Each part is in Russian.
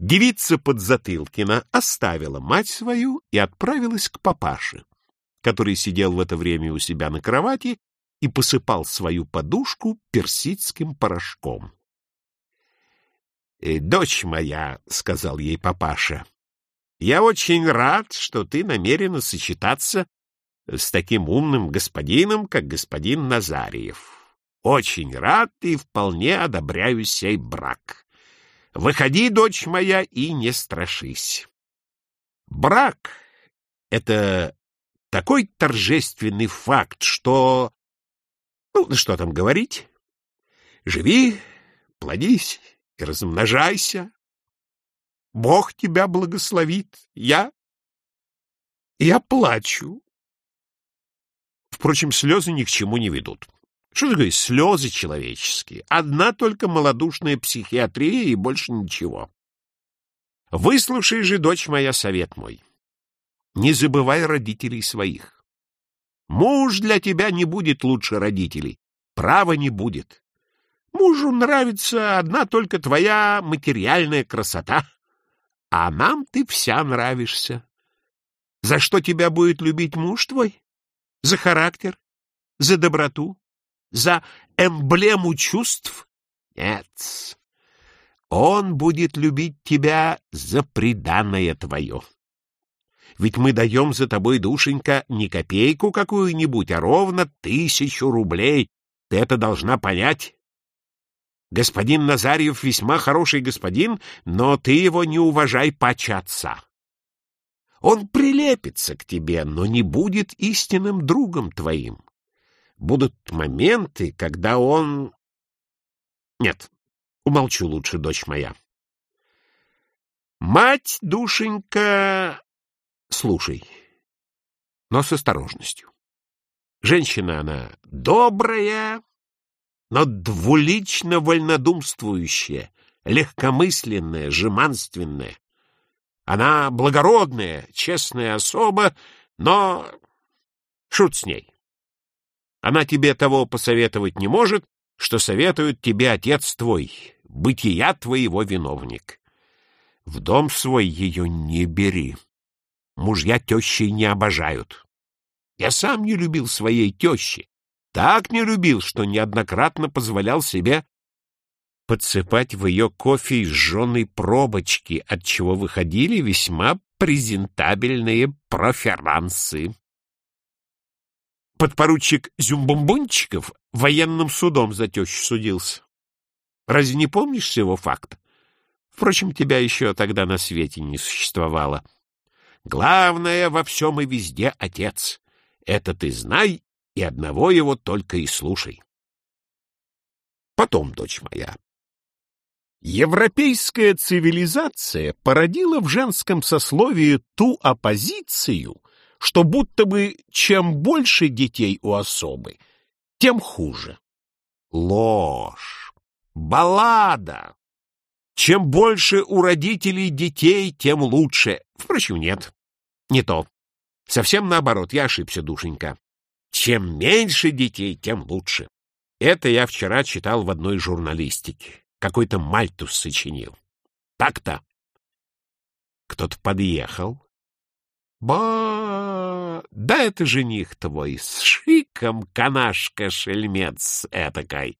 Девица Подзатылкина оставила мать свою и отправилась к папаше, который сидел в это время у себя на кровати и посыпал свою подушку персидским порошком. «Э, «Дочь моя», — сказал ей папаша, — «я очень рад, что ты намерена сочетаться с таким умным господином, как господин Назариев. Очень рад и вполне одобряю сей брак. Выходи, дочь моя, и не страшись. Брак — это такой торжественный факт, что... Ну, что там говорить? Живи, плодись и размножайся. Бог тебя благословит. Я... Я плачу. Впрочем, слезы ни к чему не ведут. Что такое слезы человеческие? Одна только малодушная психиатрия и больше ничего. Выслушай же, дочь моя, совет мой. Не забывай родителей своих. Муж для тебя не будет лучше родителей. Права не будет. Мужу нравится одна только твоя материальная красота, а нам ты вся нравишься. За что тебя будет любить муж твой? За характер? За доброту? За эмблему чувств? Нет. Он будет любить тебя за преданное твое. Ведь мы даем за тобой, душенька, не копейку какую-нибудь, а ровно тысячу рублей. Ты это должна понять. Господин Назарьев весьма хороший господин, но ты его не уважай паче отца. Он прилепится к тебе, но не будет истинным другом твоим. Будут моменты, когда он... Нет, умолчу лучше, дочь моя. Мать, душенька, слушай, но с осторожностью. Женщина она добрая, но двулично вольнодумствующая, легкомысленная, жеманственная. Она благородная, честная особа, но шут с ней. Она тебе того посоветовать не может, что советует тебе отец твой, бытия твоего виновник. В дом свой ее не бери. Мужья тещей не обожают. Я сам не любил своей тещи. Так не любил, что неоднократно позволял себе подсыпать в ее кофе жженой пробочки, от чего выходили весьма презентабельные проферансы. Подпоручик Зюмбомбончиков военным судом за тещу судился. Разве не помнишь всего факта? Впрочем, тебя еще тогда на свете не существовало. Главное во всем и везде отец. Это ты знай, и одного его только и слушай. Потом, дочь моя, европейская цивилизация породила в женском сословии ту оппозицию, что будто бы чем больше детей у особы, тем хуже. Ложь, баллада. Чем больше у родителей детей, тем лучше. Впрочем, нет, не то. Совсем наоборот, я ошибся, душенька. Чем меньше детей, тем лучше. Это я вчера читал в одной журналистике. Какой-то Мальтус сочинил. Так-то. Кто-то подъехал. Ба, да это жених твой, с шиком канашка-шельмец этакой.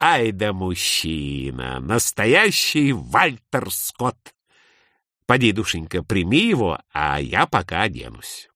Ай да мужчина, настоящий Вальтер Скотт. Поди, душенька, прими его, а я пока оденусь.